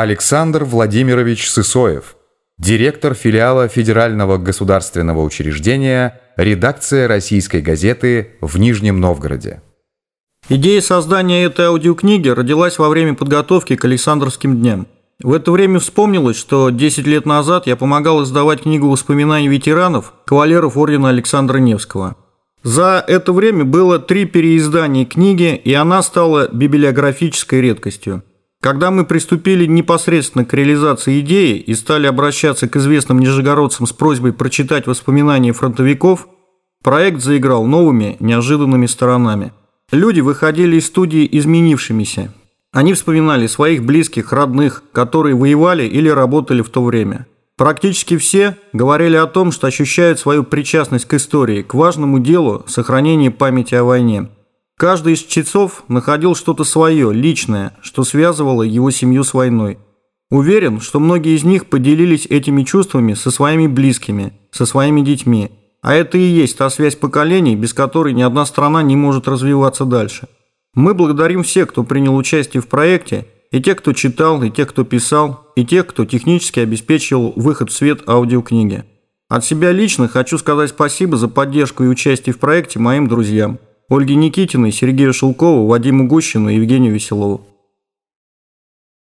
Александр Владимирович Сысоев, директор филиала Федерального государственного учреждения «Редакция российской газеты» в Нижнем Новгороде. Идея создания этой аудиокниги родилась во время подготовки к Александрским дням. В это время вспомнилось, что 10 лет назад я помогал издавать книгу воспоминаний ветеранов, кавалеров ордена Александра Невского. За это время было три переиздания книги, и она стала библиографической редкостью. Когда мы приступили непосредственно к реализации идеи и стали обращаться к известным нижегородцам с просьбой прочитать воспоминания фронтовиков, проект заиграл новыми, неожиданными сторонами. Люди выходили из студии изменившимися. Они вспоминали своих близких, родных, которые воевали или работали в то время. Практически все говорили о том, что ощущают свою причастность к истории, к важному делу сохранения памяти о войне. Каждый из чтецов находил что-то свое, личное, что связывало его семью с войной. Уверен, что многие из них поделились этими чувствами со своими близкими, со своими детьми – а это и есть та связь поколений, без которой ни одна страна не может развиваться дальше. Мы благодарим всех, кто принял участие в проекте, и тех, кто читал, и тех, кто писал, и тех, кто технически обеспечивал выход в свет аудиокниги. От себя лично хочу сказать спасибо за поддержку и участие в проекте моим друзьям Ольге Никитиной, Сергею Шелкову, Вадиму Гущину и Евгению Веселову.